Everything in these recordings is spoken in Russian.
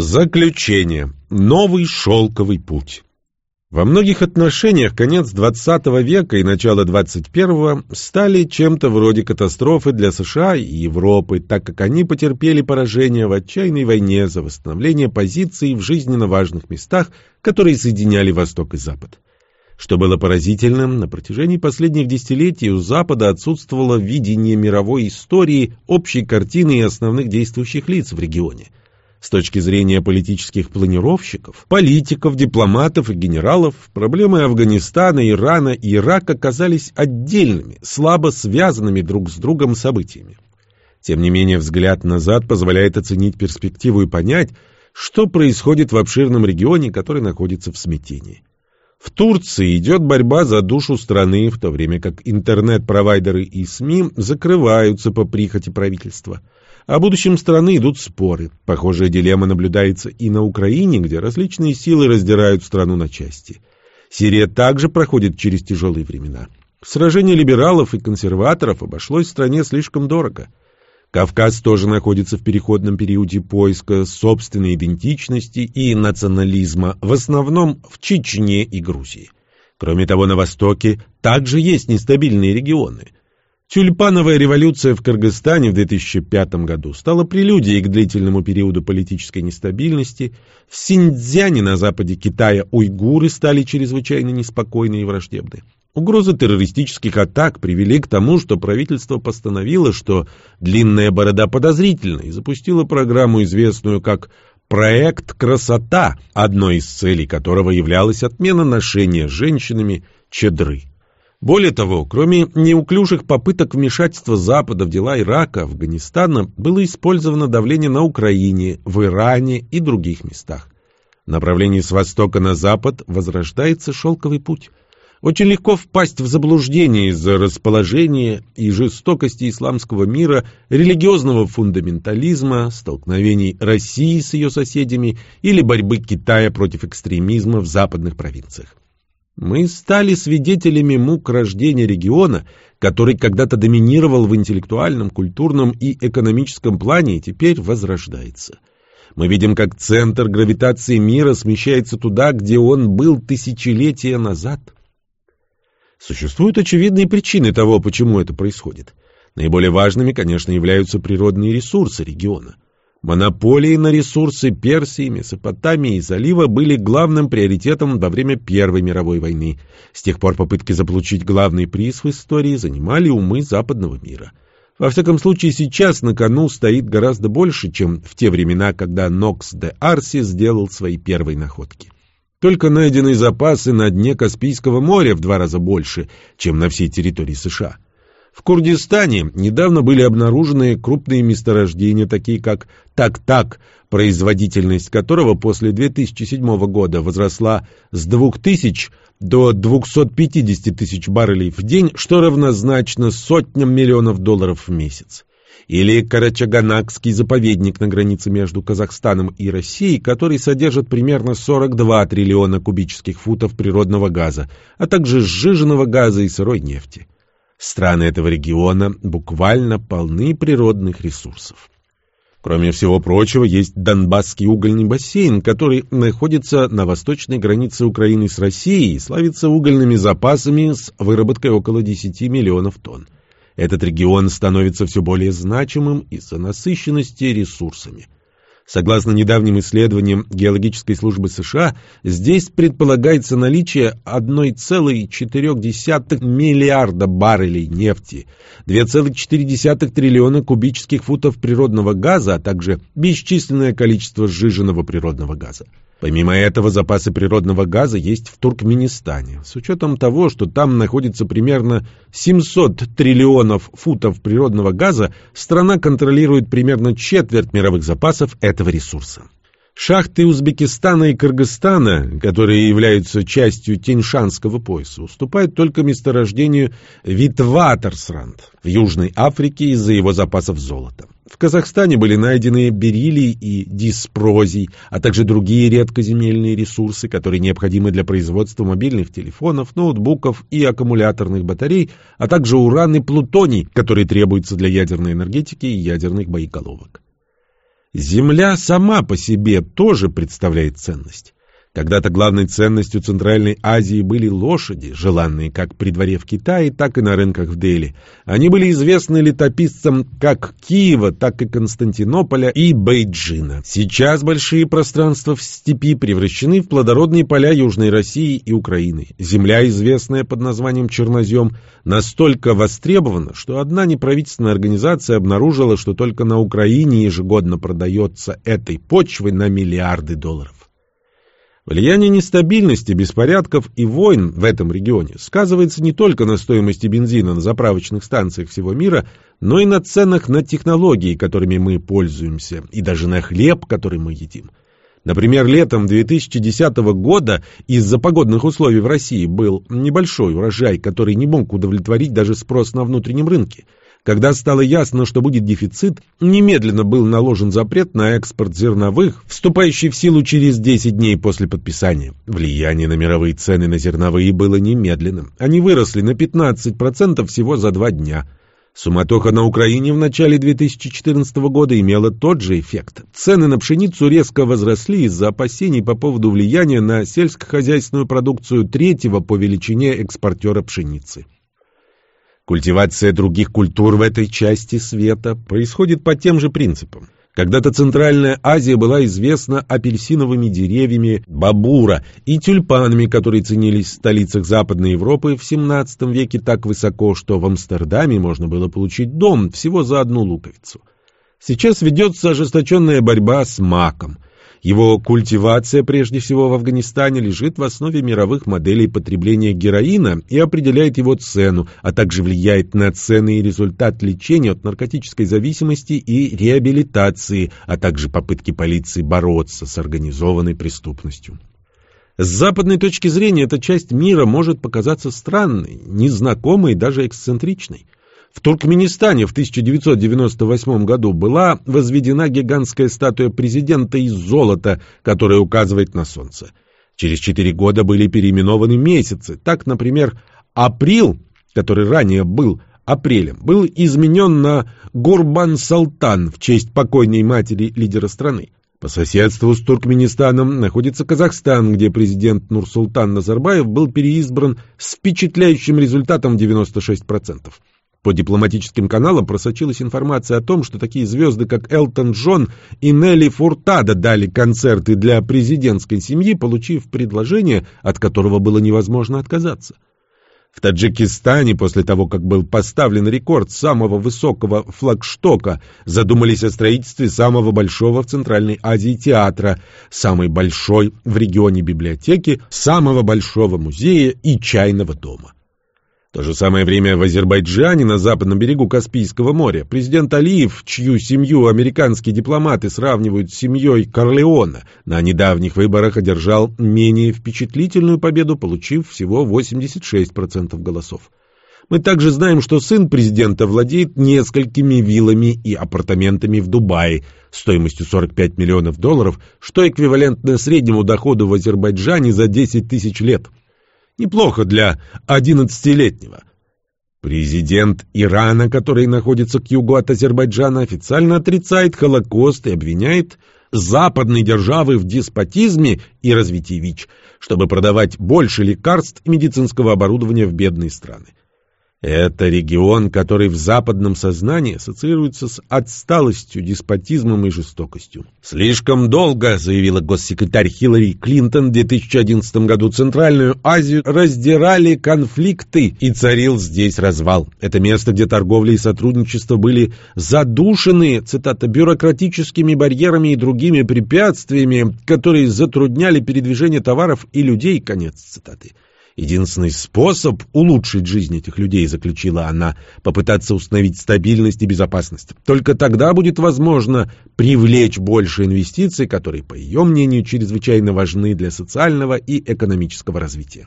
Заключение. Новый шелковый путь. Во многих отношениях конец XX века и начало XXI стали чем-то вроде катастрофы для США и Европы, так как они потерпели поражение в отчаянной войне за восстановление позиций в жизненно важных местах, которые соединяли Восток и Запад. Что было поразительным, на протяжении последних десятилетий у Запада отсутствовало видение мировой истории, общей картины и основных действующих лиц в регионе – с точки зрения политических планировщиков, политиков, дипломатов и генералов, проблемы Афганистана, Ирана и Ирака казались отдельными, слабо связанными друг с другом событиями. Тем не менее, взгляд назад позволяет оценить перспективу и понять, что происходит в обширном регионе, который находится в смятении. В Турции идет борьба за душу страны, в то время как интернет-провайдеры и СМИ закрываются по прихоти правительства – о будущем страны идут споры. Похожая дилемма наблюдается и на Украине, где различные силы раздирают страну на части. Сирия также проходит через тяжелые времена. Сражение либералов и консерваторов обошлось стране слишком дорого. Кавказ тоже находится в переходном периоде поиска собственной идентичности и национализма, в основном в Чечне и Грузии. Кроме того, на Востоке также есть нестабильные регионы – Тюльпановая революция в Кыргызстане в 2005 году стала прелюдией к длительному периоду политической нестабильности. В Синьцзяне на западе Китая уйгуры стали чрезвычайно неспокойны и враждебны. Угрозы террористических атак привели к тому, что правительство постановило, что длинная борода подозрительна и запустило программу, известную как «Проект Красота», одной из целей которого являлась отмена ношения женщинами чедры. Более того, кроме неуклюжих попыток вмешательства Запада в дела Ирака, Афганистана, было использовано давление на Украине, в Иране и других местах. В направлении с востока на запад возрождается шелковый путь. Очень легко впасть в заблуждение из-за расположения и жестокости исламского мира, религиозного фундаментализма, столкновений России с ее соседями или борьбы Китая против экстремизма в западных провинциях. Мы стали свидетелями мук рождения региона, который когда-то доминировал в интеллектуальном, культурном и экономическом плане и теперь возрождается. Мы видим, как центр гравитации мира смещается туда, где он был тысячелетия назад. Существуют очевидные причины того, почему это происходит. Наиболее важными, конечно, являются природные ресурсы региона – Монополии на ресурсы Персии, Месопотамии и залива были главным приоритетом во время Первой мировой войны. С тех пор попытки заполучить главный приз в истории занимали умы западного мира. Во всяком случае, сейчас на кону стоит гораздо больше, чем в те времена, когда Нокс де Арси сделал свои первые находки. Только найденные запасы на дне Каспийского моря в два раза больше, чем на всей территории США – в Курдистане недавно были обнаружены крупные месторождения, такие как Так-Так, производительность которого после 2007 года возросла с 2000 до 250 тысяч баррелей в день, что равнозначно сотням миллионов долларов в месяц. Или Карачаганакский заповедник на границе между Казахстаном и Россией, который содержит примерно 42 триллиона кубических футов природного газа, а также сжиженного газа и сырой нефти. Страны этого региона буквально полны природных ресурсов. Кроме всего прочего, есть Донбасский угольный бассейн, который находится на восточной границе Украины с Россией и славится угольными запасами с выработкой около 10 миллионов тонн. Этот регион становится все более значимым из-за насыщенности ресурсами – Согласно недавним исследованиям геологической службы США, здесь предполагается наличие 1,4 миллиарда баррелей нефти, 2,4 триллиона кубических футов природного газа, а также бесчисленное количество сжиженного природного газа. Помимо этого, запасы природного газа есть в Туркменистане. С учетом того, что там находится примерно 700 триллионов футов природного газа, страна контролирует примерно четверть мировых запасов этого ресурса. Шахты Узбекистана и Кыргызстана, которые являются частью Тиньшанского пояса, уступают только месторождению Витватерсранд в Южной Африке из-за его запасов золота. В Казахстане были найдены бериллий и диспрозий, а также другие редкоземельные ресурсы, которые необходимы для производства мобильных телефонов, ноутбуков и аккумуляторных батарей, а также уран и плутоний, которые требуются для ядерной энергетики и ядерных боеголовок. Земля сама по себе тоже представляет ценность. Когда-то главной ценностью Центральной Азии были лошади, желанные как при дворе в Китае, так и на рынках в Дели. Они были известны летописцам как Киева, так и Константинополя и Бейджина. Сейчас большие пространства в степи превращены в плодородные поля Южной России и Украины. Земля, известная под названием Чернозем, настолько востребована, что одна неправительственная организация обнаружила, что только на Украине ежегодно продается этой почвы на миллиарды долларов. Влияние нестабильности, беспорядков и войн в этом регионе сказывается не только на стоимости бензина на заправочных станциях всего мира, но и на ценах на технологии, которыми мы пользуемся, и даже на хлеб, который мы едим. Например, летом 2010 года из-за погодных условий в России был небольшой урожай, который не мог удовлетворить даже спрос на внутреннем рынке – когда стало ясно, что будет дефицит, немедленно был наложен запрет на экспорт зерновых, вступающий в силу через 10 дней после подписания. Влияние на мировые цены на зерновые было немедленным. Они выросли на 15% всего за два дня. Суматоха на Украине в начале 2014 года имела тот же эффект. Цены на пшеницу резко возросли из-за опасений по поводу влияния на сельскохозяйственную продукцию третьего по величине экспортера пшеницы. Культивация других культур в этой части света происходит по тем же принципам. Когда-то Центральная Азия была известна апельсиновыми деревьями бабура и тюльпанами, которые ценились в столицах Западной Европы в XVII веке так высоко, что в Амстердаме можно было получить дом всего за одну луковицу. Сейчас ведется ожесточенная борьба с маком – его культивация, прежде всего в Афганистане, лежит в основе мировых моделей потребления героина и определяет его цену, а также влияет на цены и результат лечения от наркотической зависимости и реабилитации, а также попытки полиции бороться с организованной преступностью. С западной точки зрения эта часть мира может показаться странной, незнакомой и даже эксцентричной. В Туркменистане в 1998 году была возведена гигантская статуя президента из золота, которая указывает на солнце. Через четыре года были переименованы месяцы. Так, например, април, который ранее был апрелем, был изменен на Гурбан-Салтан в честь покойной матери лидера страны. По соседству с Туркменистаном находится Казахстан, где президент Нурсултан Назарбаев был переизбран с впечатляющим результатом 96%. По дипломатическим каналам просочилась информация о том, что такие звезды, как Элтон Джон и Нелли Фуртадо дали концерты для президентской семьи, получив предложение, от которого было невозможно отказаться. В Таджикистане, после того, как был поставлен рекорд самого высокого флагштока, задумались о строительстве самого большого в Центральной Азии театра, самой большой в регионе библиотеки, самого большого музея и чайного дома. В то же самое время в Азербайджане на западном берегу Каспийского моря президент Алиев, чью семью американские дипломаты сравнивают с семьей Корлеона, на недавних выборах одержал менее впечатлительную победу, получив всего 86% голосов. Мы также знаем, что сын президента владеет несколькими виллами и апартаментами в Дубае стоимостью 45 миллионов долларов, что эквивалентно среднему доходу в Азербайджане за 10 тысяч лет – Неплохо для одиннадцатилетнего. Президент Ирана, который находится к югу от Азербайджана, официально отрицает Холокост и обвиняет западные державы в деспотизме и развитии ВИЧ, чтобы продавать больше лекарств и медицинского оборудования в бедные страны. Это регион, который в западном сознании ассоциируется с отсталостью, деспотизмом и жестокостью. Слишком долго, заявила госсекретарь Хиллари Клинтон в 2011 году, Центральную Азию раздирали конфликты, и царил здесь развал. Это место, где торговля и сотрудничество были задушены, цитата, бюрократическими барьерами и другими препятствиями, которые затрудняли передвижение товаров и людей, конец цитаты. Единственный способ улучшить жизнь этих людей, заключила она, попытаться установить стабильность и безопасность. Только тогда будет возможно привлечь больше инвестиций, которые, по ее мнению, чрезвычайно важны для социального и экономического развития.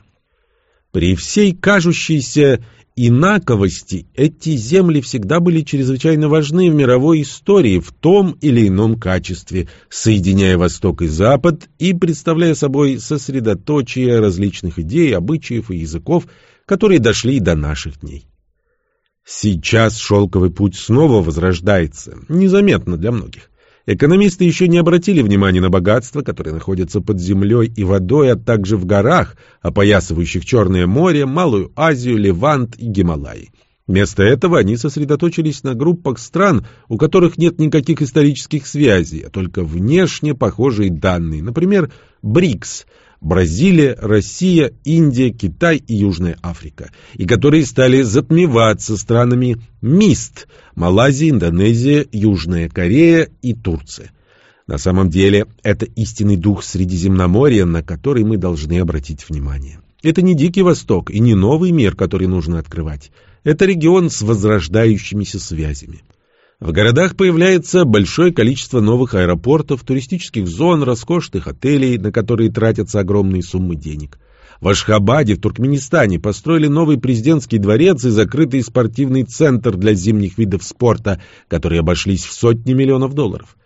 При всей кажущейся инаковости эти земли всегда были чрезвычайно важны в мировой истории в том или ином качестве, соединяя Восток и Запад и представляя собой сосредоточие различных идей, обычаев и языков, которые дошли до наших дней. Сейчас шелковый путь снова возрождается, незаметно для многих. Экономисты еще не обратили внимания на богатства, которые находятся под землей и водой, а также в горах, опоясывающих Черное море, Малую Азию, Левант и Гималаи. Вместо этого они сосредоточились на группах стран, у которых нет никаких исторических связей, а только внешне похожие данные, например, БРИКС – Бразилия, Россия, Индия, Китай и Южная Африка, и которые стали затмеваться странами МИСТ – Малайзия, Индонезия, Южная Корея и Турция. На самом деле, это истинный дух Средиземноморья, на который мы должны обратить внимание. Это не Дикий Восток и не новый мир, который нужно открывать. Это регион с возрождающимися связями. В городах появляется большое количество новых аэропортов, туристических зон, роскошных отелей, на которые тратятся огромные суммы денег. В Ашхабаде, в Туркменистане, построили новый президентский дворец и закрытый спортивный центр для зимних видов спорта, которые обошлись в сотни миллионов долларов.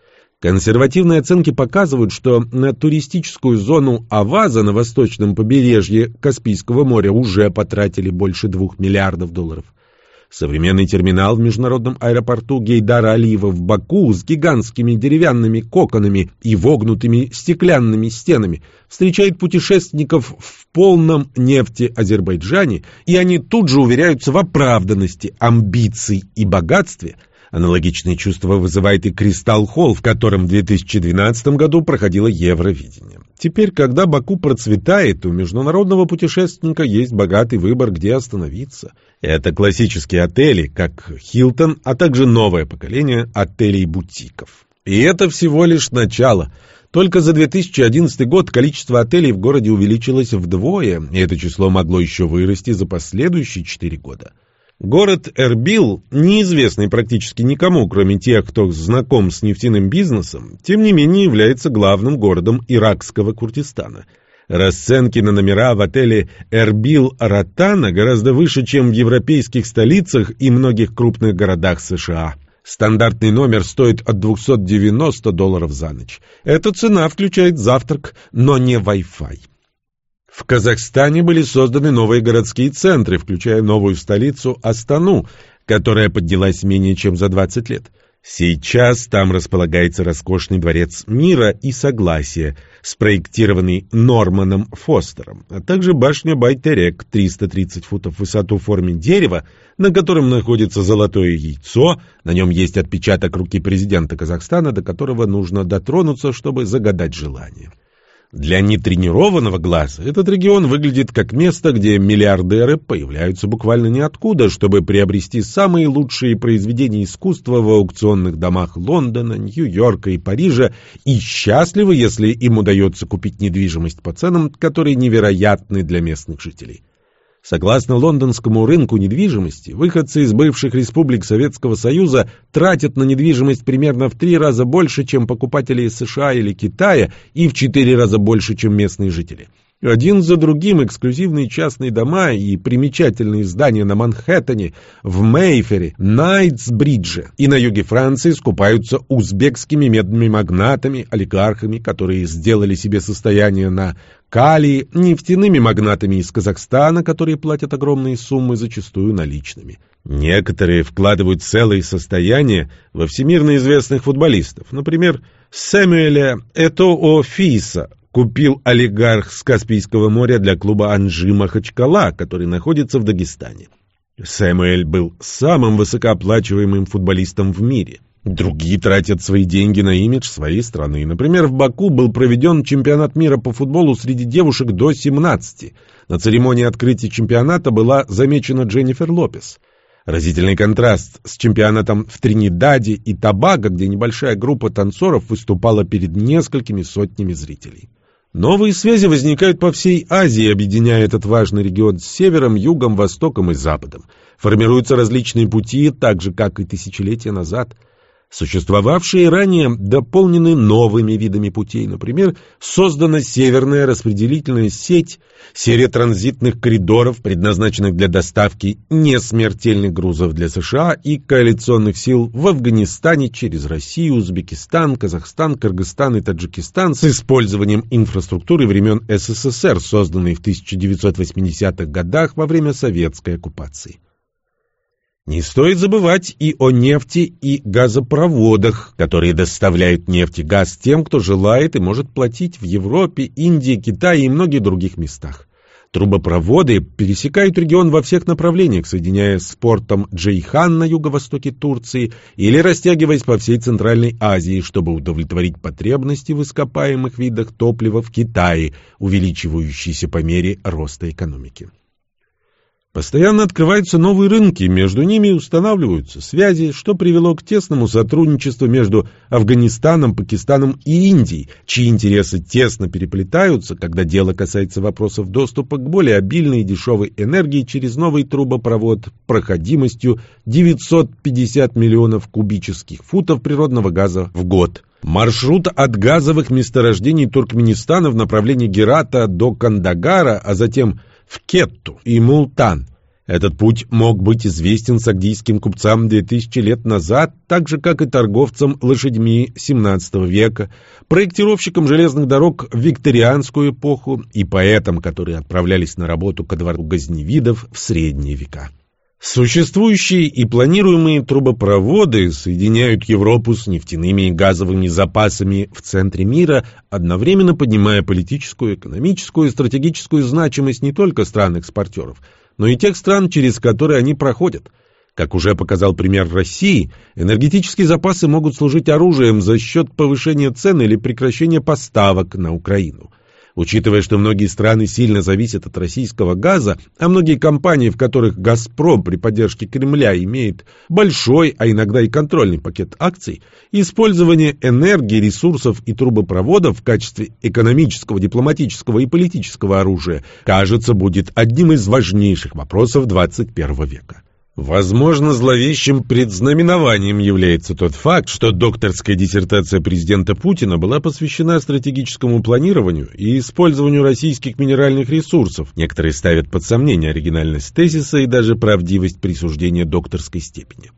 Консервативные оценки показывают, что на туристическую зону Аваза на восточном побережье Каспийского моря уже потратили больше двух миллиардов долларов. Современный терминал в международном аэропорту Гейдара Алиева в Баку с гигантскими деревянными коконами и вогнутыми стеклянными стенами встречает путешественников в полном нефти Азербайджане, и они тут же уверяются в оправданности амбиций и богатстве – Аналогичные чувства вызывает и Кристалл Холл, в котором в 2012 году проходило Евровидение. Теперь, когда Баку процветает, у международного путешественника есть богатый выбор, где остановиться. Это классические отели, как Хилтон, а также новое поколение отелей-бутиков. И это всего лишь начало. Только за 2011 год количество отелей в городе увеличилось вдвое, и это число могло еще вырасти за последующие 4 года. Город Эрбил, неизвестный практически никому, кроме тех, кто знаком с нефтяным бизнесом, тем не менее является главным городом иракского Курдистана. Расценки на номера в отеле Эрбил Ротана гораздо выше, чем в европейских столицах и многих крупных городах США. Стандартный номер стоит от 290 долларов за ночь. Эта цена включает завтрак, но не Wi-Fi. В Казахстане были созданы новые городские центры, включая новую столицу Астану, которая поднялась менее чем за 20 лет. Сейчас там располагается роскошный дворец мира и согласия, спроектированный Норманом Фостером, а также башня Байтерек 330 футов в высоту в форме дерева, на котором находится золотое яйцо, на нем есть отпечаток руки президента Казахстана, до которого нужно дотронуться, чтобы загадать желание. Для нетренированного глаза этот регион выглядит как место, где миллиардеры появляются буквально ниоткуда, чтобы приобрести самые лучшие произведения искусства в аукционных домах Лондона, Нью-Йорка и Парижа и счастливы, если им удается купить недвижимость по ценам, которые невероятны для местных жителей. Согласно лондонскому рынку недвижимости, выходцы из бывших республик Советского Союза тратят на недвижимость примерно в три раза больше, чем покупатели из США или Китая, и в четыре раза больше, чем местные жители. Один за другим эксклюзивные частные дома и примечательные здания на Манхэттене, в Мейфере, Найтсбридже и на юге Франции скупаются узбекскими медными магнатами, олигархами, которые сделали себе состояние на калии, нефтяными магнатами из Казахстана, которые платят огромные суммы, зачастую наличными. Некоторые вкладывают целые состояния во всемирно известных футболистов, например, Сэмюэля Этоо Фиса, купил олигарх с Каспийского моря для клуба Анжи Махачкала, который находится в Дагестане. Сэмуэль был самым высокооплачиваемым футболистом в мире. Другие тратят свои деньги на имидж своей страны. Например, в Баку был проведен чемпионат мира по футболу среди девушек до 17. На церемонии открытия чемпионата была замечена Дженнифер Лопес. Разительный контраст с чемпионатом в Тринидаде и Тобаго, где небольшая группа танцоров выступала перед несколькими сотнями зрителей. Новые связи возникают по всей Азии, объединяя этот важный регион с севером, югом, востоком и западом. Формируются различные пути, так же, как и тысячелетия назад – Существовавшие ранее дополнены новыми видами путей. Например, создана северная распределительная сеть, серия транзитных коридоров, предназначенных для доставки несмертельных грузов для США и коалиционных сил в Афганистане через Россию, Узбекистан, Казахстан, Кыргызстан и Таджикистан с использованием инфраструктуры времен СССР, созданной в 1980-х годах во время советской оккупации. Не стоит забывать и о нефти и газопроводах, которые доставляют нефть и газ тем, кто желает и может платить в Европе, Индии, Китае и многих других местах. Трубопроводы пересекают регион во всех направлениях, соединяя с портом Джейхан на юго-востоке Турции или растягиваясь по всей Центральной Азии, чтобы удовлетворить потребности в ископаемых видах топлива в Китае, увеличивающиеся по мере роста экономики. Постоянно открываются новые рынки, между ними устанавливаются связи, что привело к тесному сотрудничеству между Афганистаном, Пакистаном и Индией, чьи интересы тесно переплетаются, когда дело касается вопросов доступа к более обильной и дешевой энергии через новый трубопровод проходимостью 950 миллионов кубических футов природного газа в год. Маршрут от газовых месторождений Туркменистана в направлении Герата до Кандагара, а затем – в Кетту и Мултан. Этот путь мог быть известен сагдийским купцам 2000 лет назад, так же, как и торговцам лошадьми XVII века, проектировщикам железных дорог в викторианскую эпоху и поэтам, которые отправлялись на работу ко двору газневидов в средние века. Существующие и планируемые трубопроводы соединяют Европу с нефтяными и газовыми запасами в центре мира, одновременно поднимая политическую, экономическую и стратегическую значимость не только стран-экспортеров, но и тех стран, через которые они проходят. Как уже показал пример России, энергетические запасы могут служить оружием за счет повышения цен или прекращения поставок на Украину. Учитывая, что многие страны сильно зависят от российского газа, а многие компании, в которых «Газпром» при поддержке Кремля имеет большой, а иногда и контрольный пакет акций, использование энергии, ресурсов и трубопроводов в качестве экономического, дипломатического и политического оружия, кажется, будет одним из важнейших вопросов 21 века. Возможно, зловещим предзнаменованием является тот факт, что докторская диссертация президента Путина была посвящена стратегическому планированию и использованию российских минеральных ресурсов. Некоторые ставят под сомнение оригинальность тезиса и даже правдивость присуждения докторской степени.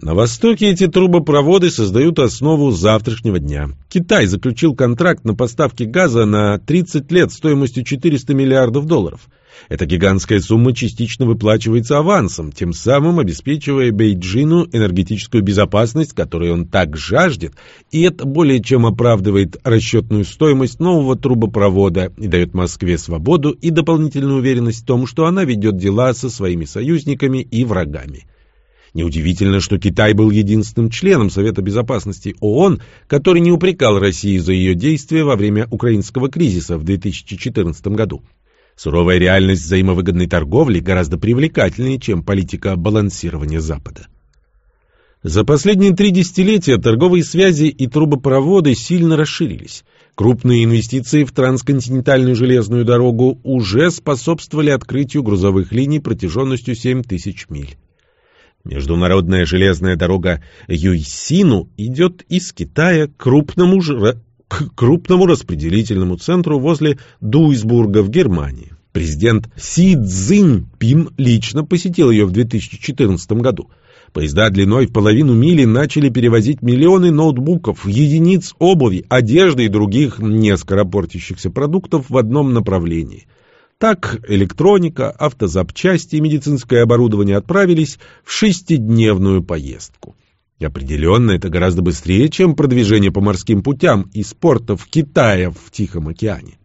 На Востоке эти трубопроводы создают основу завтрашнего дня. Китай заключил контракт на поставки газа на 30 лет стоимостью 400 миллиардов долларов – эта гигантская сумма частично выплачивается авансом, тем самым обеспечивая Бейджину энергетическую безопасность, которой он так жаждет, и это более чем оправдывает расчетную стоимость нового трубопровода и дает Москве свободу и дополнительную уверенность в том, что она ведет дела со своими союзниками и врагами. Неудивительно, что Китай был единственным членом Совета Безопасности ООН, который не упрекал Россию за ее действия во время украинского кризиса в 2014 году. Суровая реальность взаимовыгодной торговли гораздо привлекательнее, чем политика балансирования Запада. За последние три десятилетия торговые связи и трубопроводы сильно расширились. Крупные инвестиции в трансконтинентальную железную дорогу уже способствовали открытию грузовых линий протяженностью 7 тысяч миль. Международная железная дорога Юйсину идет из Китая к крупному к крупному распределительному центру возле Дуйсбурга в Германии. Президент Си Цзиньпин лично посетил ее в 2014 году. Поезда длиной в половину мили начали перевозить миллионы ноутбуков, единиц обуви, одежды и других нескоропортящихся продуктов в одном направлении. Так электроника, автозапчасти и медицинское оборудование отправились в шестидневную поездку. Определенно это гораздо быстрее, чем продвижение по морским путям из портов Китая в Тихом океане.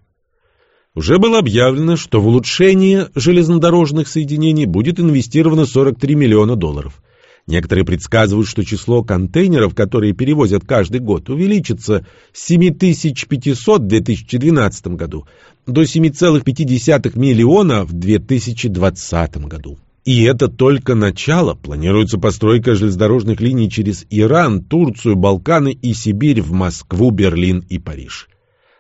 Уже было объявлено, что в улучшение железнодорожных соединений будет инвестировано 43 миллиона долларов. Некоторые предсказывают, что число контейнеров, которые перевозят каждый год, увеличится с 7500 в 2012 году до 7,5 миллиона в 2020 году. И это только начало. Планируется постройка железнодорожных линий через Иран, Турцию, Балканы и Сибирь в Москву, Берлин и Париж.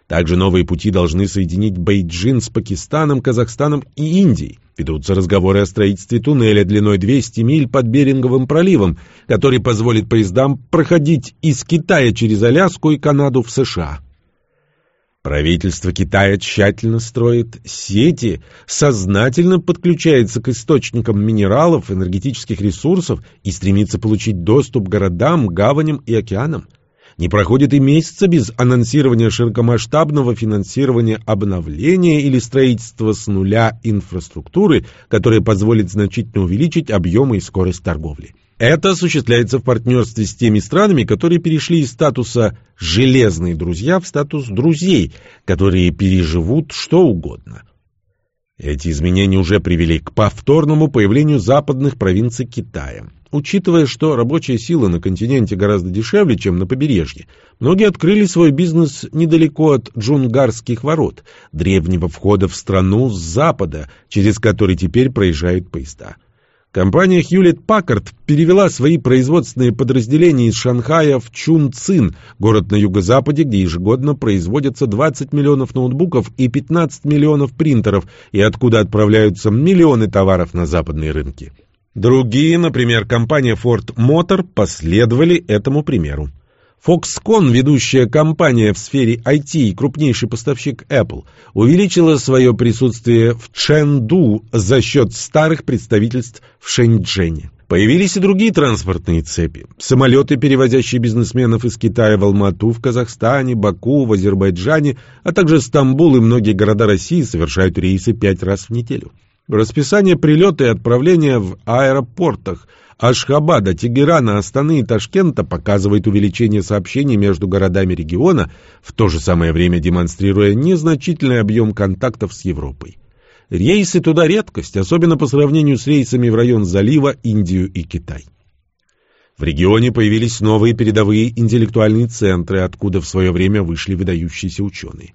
Также новые пути должны соединить Бейджин с Пакистаном, Казахстаном и Индией. Ведутся разговоры о строительстве туннеля длиной 200 миль под Беринговым проливом, который позволит поездам проходить из Китая через Аляску и Канаду в США. Правительство Китая тщательно строит сети, сознательно подключается к источникам минералов, энергетических ресурсов и стремится получить доступ к городам, гаваням и океанам. Не проходит и месяца без анонсирования широкомасштабного финансирования обновления или строительства с нуля инфраструктуры, которая позволит значительно увеличить объемы и скорость торговли. Это осуществляется в партнерстве с теми странами, которые перешли из статуса «железные друзья» в статус «друзей», которые переживут что угодно. Эти изменения уже привели к повторному появлению западных провинций Китая. Учитывая, что рабочая сила на континенте гораздо дешевле, чем на побережье, многие открыли свой бизнес недалеко от Джунгарских ворот, древнего входа в страну с запада, через который теперь проезжают поезда. Компания Hewlett-Packard перевела свои производственные подразделения из Шанхая в Чунцин, город на юго-западе, где ежегодно производятся 20 миллионов ноутбуков и 15 миллионов принтеров, и откуда отправляются миллионы товаров на западные рынки. Другие, например, компания Ford Motor, последовали этому примеру. Foxconn, ведущая компания в сфере IT и крупнейший поставщик Apple, увеличила свое присутствие в Чэнду за счет старых представительств в Шэньчжэне. Появились и другие транспортные цепи. Самолеты, перевозящие бизнесменов из Китая в Алмату, в Казахстане, Баку, в Азербайджане, а также Стамбул и многие города России совершают рейсы пять раз в неделю. Расписание прилета и отправления в аэропортах – Ашхабада, Тегерана, Астаны и Ташкента показывает увеличение сообщений между городами региона, в то же самое время демонстрируя незначительный объем контактов с Европой. Рейсы туда редкость, особенно по сравнению с рейсами в район залива, Индию и Китай. В регионе появились новые передовые интеллектуальные центры, откуда в свое время вышли выдающиеся ученые.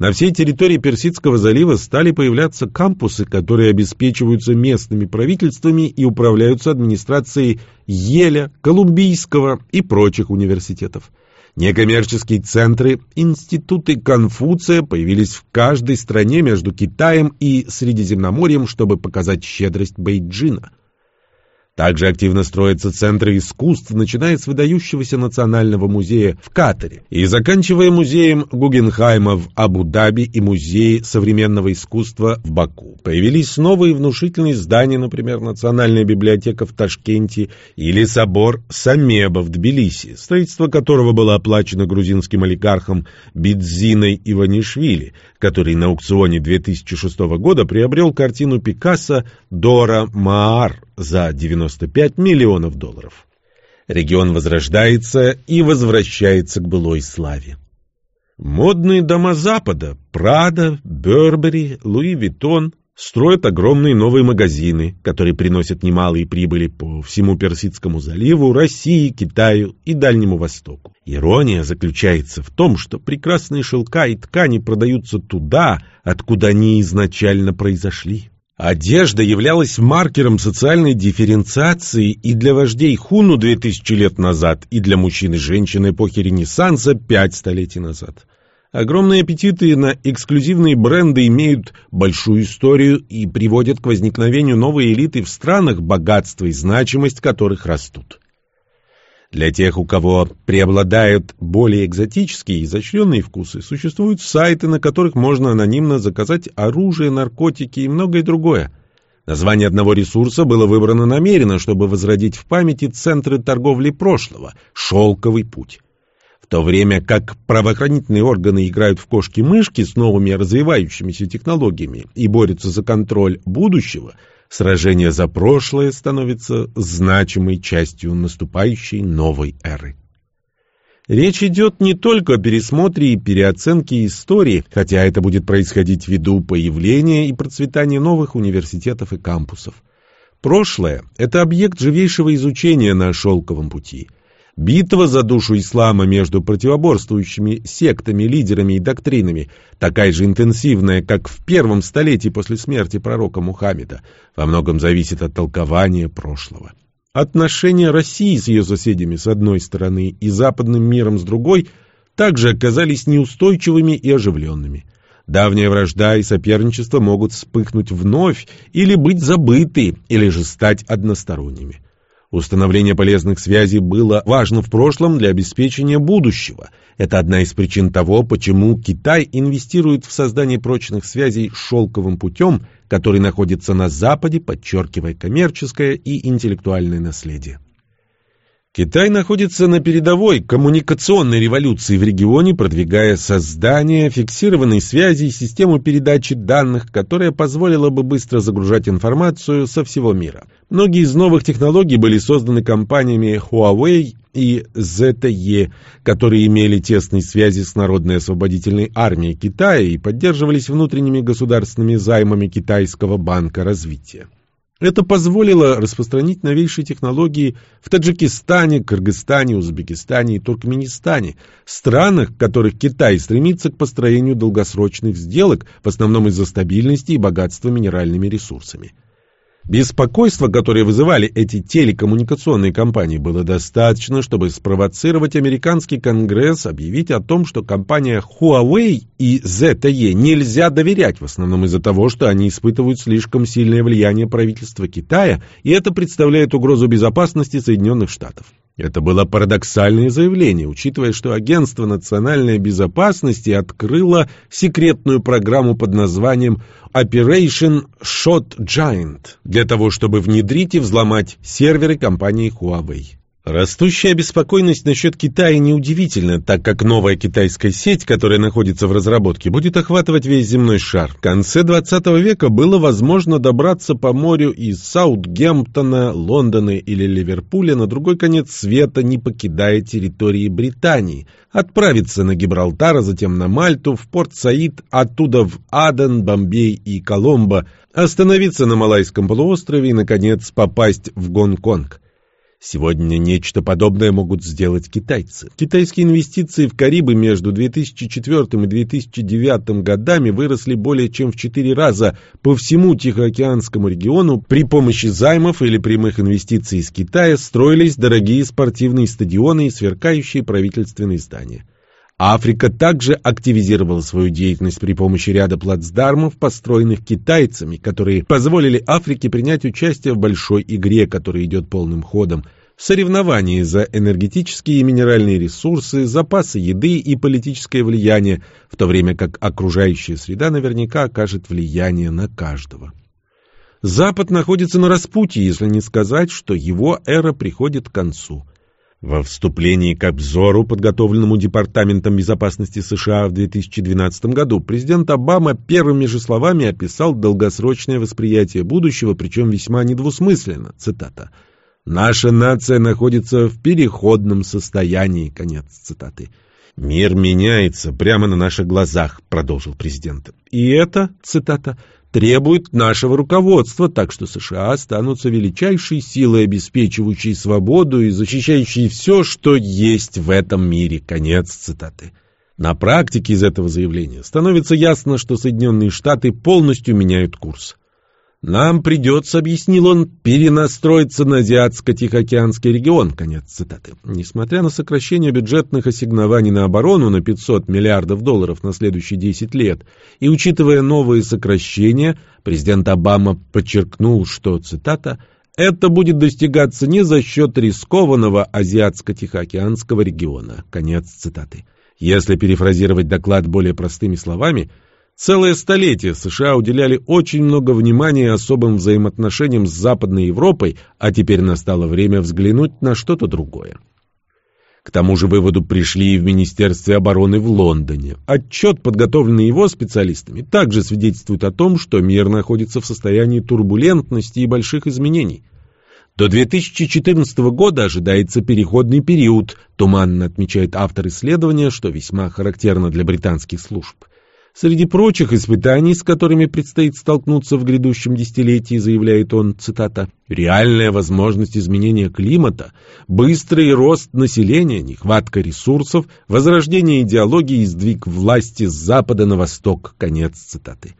На всей территории Персидского залива стали появляться кампусы, которые обеспечиваются местными правительствами и управляются администрацией Еля, Колумбийского и прочих университетов. Некоммерческие центры, институты Конфуция появились в каждой стране между Китаем и Средиземноморьем, чтобы показать щедрость Бейджина. Также активно строятся центры искусств, начиная с выдающегося национального музея в Катаре и заканчивая музеем Гугенхайма в Абу-Даби и музеем современного искусства в Баку. Появились новые внушительные здания, например, Национальная библиотека в Ташкенте или собор Самеба в Тбилиси, строительство которого было оплачено грузинским олигархом Бидзиной Иванишвили, который на аукционе 2006 года приобрел картину Пикассо «Дора Маар» за 95 миллионов долларов. Регион возрождается и возвращается к былой славе. Модные дома Запада – Prada, Burberry, Louis Vuitton – строят огромные новые магазины, которые приносят немалые прибыли по всему Персидскому заливу, России, Китаю и Дальнему Востоку. Ирония заключается в том, что прекрасные шелка и ткани продаются туда, откуда они изначально произошли. Одежда являлась маркером социальной дифференциации и для вождей Хуну 2000 лет назад, и для мужчин и женщин эпохи Ренессанса 5 столетий назад. Огромные аппетиты на эксклюзивные бренды имеют большую историю и приводят к возникновению новой элиты в странах, богатство и значимость которых растут. Для тех, у кого преобладают более экзотические и изощренные вкусы, существуют сайты, на которых можно анонимно заказать оружие, наркотики и многое другое. Название одного ресурса было выбрано намеренно, чтобы возродить в памяти центры торговли прошлого – «Шелковый путь». В то время как правоохранительные органы играют в кошки-мышки с новыми развивающимися технологиями и борются за контроль будущего – Сражение за прошлое становится значимой частью наступающей новой эры. Речь идет не только о пересмотре и переоценке истории, хотя это будет происходить ввиду появления и процветания новых университетов и кампусов. Прошлое – это объект живейшего изучения на шелковом пути – Битва за душу ислама между противоборствующими сектами, лидерами и доктринами, такая же интенсивная, как в первом столетии после смерти пророка Мухаммеда, во многом зависит от толкования прошлого. Отношения России с ее соседями с одной стороны и западным миром с другой также оказались неустойчивыми и оживленными. Давняя вражда и соперничество могут вспыхнуть вновь или быть забыты, или же стать односторонними. Установление полезных связей было важно в прошлом для обеспечения будущего. Это одна из причин того, почему Китай инвестирует в создание прочных связей шелковым путем, который находится на Западе, подчеркивая коммерческое и интеллектуальное наследие. Китай находится на передовой коммуникационной революции в регионе, продвигая создание фиксированной связи и систему передачи данных, которая позволила бы быстро загружать информацию со всего мира. Многие из новых технологий были созданы компаниями Huawei и ZTE, которые имели тесные связи с Народной освободительной армией Китая и поддерживались внутренними государственными займами Китайского банка развития. Это позволило распространить новейшие технологии в Таджикистане, Кыргызстане, Узбекистане и Туркменистане, странах, в которых Китай стремится к построению долгосрочных сделок, в основном из-за стабильности и богатства минеральными ресурсами. Беспокойство, которое вызывали эти телекоммуникационные компании, было достаточно, чтобы спровоцировать американский конгресс объявить о том, что компания Huawei и ZTE нельзя доверять, в основном из-за того, что они испытывают слишком сильное влияние правительства Китая, и это представляет угрозу безопасности Соединенных Штатов. Это было парадоксальное заявление, учитывая, что Агентство национальной безопасности открыло секретную программу под названием Operation Shot Giant для того, чтобы внедрить и взломать серверы компании Huawei. Растущая беспокойность насчет Китая неудивительна, так как новая китайская сеть, которая находится в разработке, будет охватывать весь земной шар. В конце 20 века было возможно добраться по морю из Саутгемптона, Лондона или Ливерпуля на другой конец света, не покидая территории Британии, отправиться на Гибралтар, а затем на Мальту, в Порт-Саид, оттуда в Аден, Бомбей и Коломбо, остановиться на Малайском полуострове и, наконец, попасть в Гонконг. Сегодня нечто подобное могут сделать китайцы. Китайские инвестиции в Карибы между 2004 и 2009 годами выросли более чем в 4 раза по всему Тихоокеанскому региону. При помощи займов или прямых инвестиций из Китая строились дорогие спортивные стадионы и сверкающие правительственные здания. Африка также активизировала свою деятельность при помощи ряда плацдармов, построенных китайцами, которые позволили Африке принять участие в большой игре, которая идет полным ходом, в соревновании за энергетические и минеральные ресурсы, запасы еды и политическое влияние, в то время как окружающая среда наверняка окажет влияние на каждого. Запад находится на распутье, если не сказать, что его эра приходит к концу – во вступлении к обзору, подготовленному Департаментом безопасности США в 2012 году, президент Обама первыми же словами описал долгосрочное восприятие будущего, причем весьма недвусмысленно. Цитата. «Наша нация находится в переходном состоянии». Конец цитаты. «Мир меняется прямо на наших глазах», — продолжил президент. «И это, цитата, требует нашего руководства, так что США останутся величайшей силой, обеспечивающей свободу и защищающей все, что есть в этом мире. Конец цитаты. На практике из этого заявления становится ясно, что Соединенные Штаты полностью меняют курс. Нам придется, объяснил он, перенастроиться на Азиатско-Тихоокеанский регион. Конец цитаты. Несмотря на сокращение бюджетных ассигнований на оборону на 500 миллиардов долларов на следующие 10 лет, и учитывая новые сокращения, президент Обама подчеркнул, что, цитата, это будет достигаться не за счет рискованного Азиатско-Тихоокеанского региона. Конец цитаты. Если перефразировать доклад более простыми словами – Целое столетие США уделяли очень много внимания особым взаимоотношениям с Западной Европой, а теперь настало время взглянуть на что-то другое. К тому же выводу пришли и в Министерстве обороны в Лондоне. Отчет, подготовленный его специалистами, также свидетельствует о том, что мир находится в состоянии турбулентности и больших изменений. До 2014 года ожидается переходный период, туманно отмечает автор исследования, что весьма характерно для британских служб. Среди прочих испытаний, с которыми предстоит столкнуться в грядущем десятилетии, заявляет он, цитата, «реальная возможность изменения климата, быстрый рост населения, нехватка ресурсов, возрождение идеологии и сдвиг власти с запада на восток». Конец цитаты.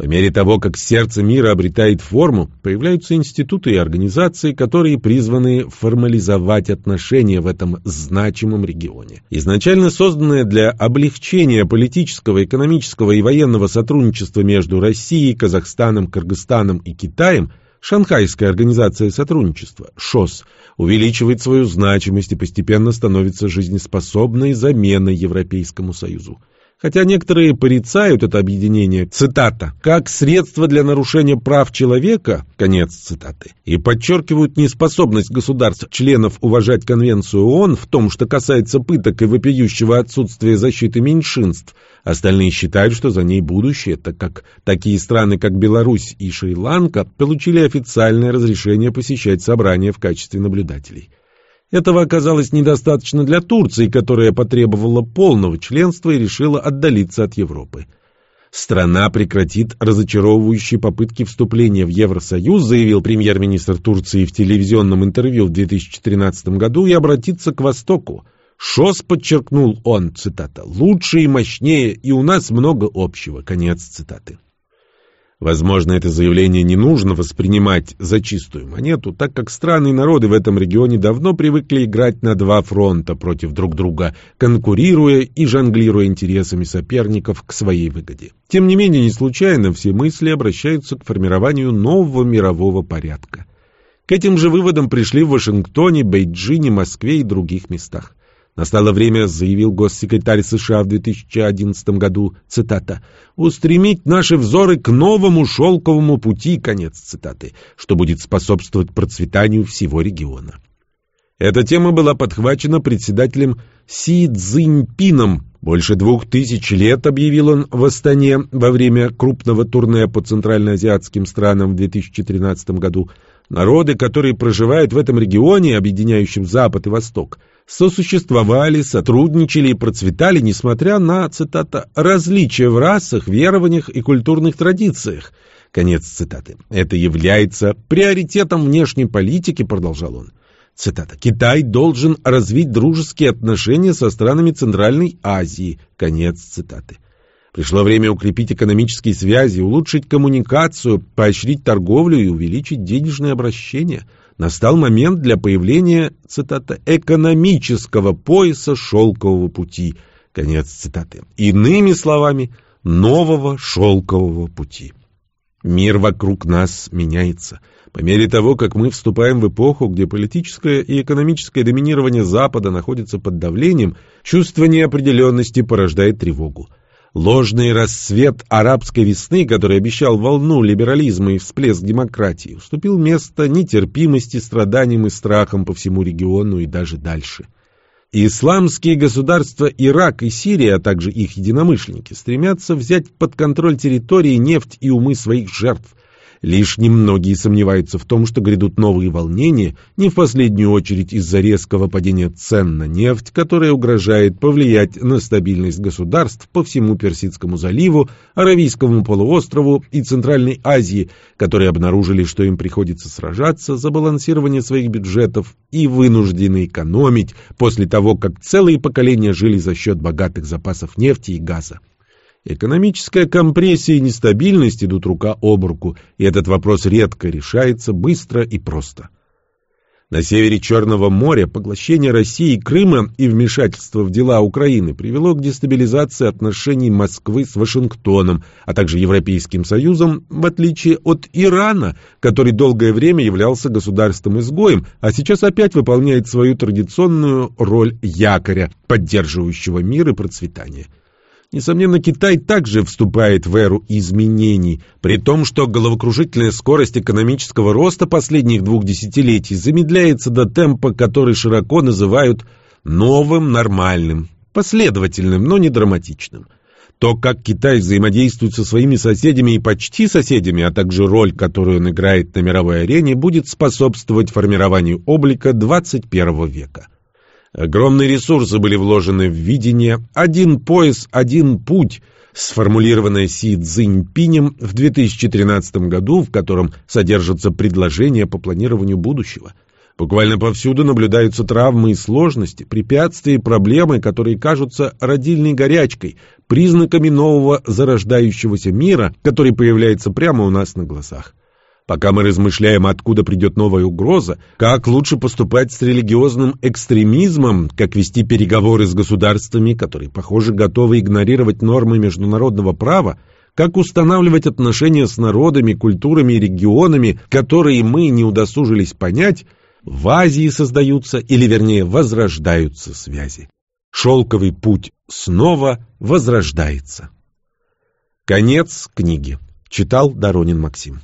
По мере того, как сердце мира обретает форму, появляются институты и организации, которые призваны формализовать отношения в этом значимом регионе. Изначально созданная для облегчения политического, экономического и военного сотрудничества между Россией, Казахстаном, Кыргызстаном и Китаем, Шанхайская организация сотрудничества, ШОС, увеличивает свою значимость и постепенно становится жизнеспособной заменой Европейскому Союзу. Хотя некоторые порицают это объединение, цитата, как средство для нарушения прав человека, конец цитаты, и подчеркивают неспособность государств-членов уважать Конвенцию ООН в том, что касается пыток и вопиющего отсутствия защиты меньшинств, остальные считают, что за ней будущее, так как такие страны, как Беларусь и Шри-Ланка, получили официальное разрешение посещать собрания в качестве наблюдателей. Этого оказалось недостаточно для Турции, которая потребовала полного членства и решила отдалиться от Европы. Страна прекратит разочаровывающие попытки вступления в Евросоюз, заявил премьер-министр Турции в телевизионном интервью в 2013 году, и обратится к Востоку. ШОС подчеркнул он, цитата, «лучше и мощнее, и у нас много общего», конец цитаты. Возможно, это заявление не нужно воспринимать за чистую монету, так как страны и народы в этом регионе давно привыкли играть на два фронта против друг друга, конкурируя и жонглируя интересами соперников к своей выгоде. Тем не менее, не случайно все мысли обращаются к формированию нового мирового порядка. К этим же выводам пришли в Вашингтоне, Бейджине, Москве и других местах. Настало время, заявил госсекретарь США в 2011 году, цитата, «устремить наши взоры к новому шелковому пути», конец цитаты, что будет способствовать процветанию всего региона. Эта тема была подхвачена председателем Си Цзиньпином. Больше двух тысяч лет, объявил он в Астане во время крупного турне по центральноазиатским странам в 2013 году, народы, которые проживают в этом регионе, объединяющем Запад и Восток – сосуществовали, сотрудничали и процветали, несмотря на, цитата, «различия в расах, верованиях и культурных традициях». Конец цитаты. «Это является приоритетом внешней политики», продолжал он. Цитата. «Китай должен развить дружеские отношения со странами Центральной Азии». Конец цитаты. Пришло время укрепить экономические связи, улучшить коммуникацию, поощрить торговлю и увеличить денежное обращение – настал момент для появления, цитата, «экономического пояса шелкового пути», конец цитаты. Иными словами, нового шелкового пути. Мир вокруг нас меняется. По мере того, как мы вступаем в эпоху, где политическое и экономическое доминирование Запада находится под давлением, чувство неопределенности порождает тревогу. Ложный расцвет арабской весны, который обещал волну либерализма и всплеск демократии, уступил место нетерпимости, страданиям и страхам по всему региону и даже дальше. Исламские государства Ирак и Сирия, а также их единомышленники, стремятся взять под контроль территории, нефть и умы своих жертв, Лишь немногие сомневаются в том, что грядут новые волнения, не в последнюю очередь из-за резкого падения цен на нефть, которая угрожает повлиять на стабильность государств по всему Персидскому заливу, Аравийскому полуострову и Центральной Азии, которые обнаружили, что им приходится сражаться за балансирование своих бюджетов и вынуждены экономить после того, как целые поколения жили за счет богатых запасов нефти и газа. Экономическая компрессия и нестабильность идут рука об руку, и этот вопрос редко решается быстро и просто. На севере Черного моря поглощение России Крыма и вмешательство в дела Украины привело к дестабилизации отношений Москвы с Вашингтоном, а также Европейским Союзом, в отличие от Ирана, который долгое время являлся государством-изгоем, а сейчас опять выполняет свою традиционную роль якоря, поддерживающего мир и процветание. Несомненно, Китай также вступает в эру изменений, при том, что головокружительная скорость экономического роста последних двух десятилетий замедляется до темпа, который широко называют «новым нормальным», последовательным, но не драматичным. То, как Китай взаимодействует со своими соседями и почти соседями, а также роль, которую он играет на мировой арене, будет способствовать формированию облика 21 века. Огромные ресурсы были вложены в видение «один пояс, один путь», сформулированное Си Цзиньпинем в 2013 году, в котором содержатся предложения по планированию будущего. Буквально повсюду наблюдаются травмы и сложности, препятствия и проблемы, которые кажутся родильной горячкой, признаками нового зарождающегося мира, который появляется прямо у нас на глазах. Пока мы размышляем, откуда придет новая угроза, как лучше поступать с религиозным экстремизмом, как вести переговоры с государствами, которые, похоже, готовы игнорировать нормы международного права, как устанавливать отношения с народами, культурами и регионами, которые мы не удосужились понять, в Азии создаются, или вернее возрождаются связи. Шелковый путь снова возрождается. Конец книги. Читал Доронин Максим.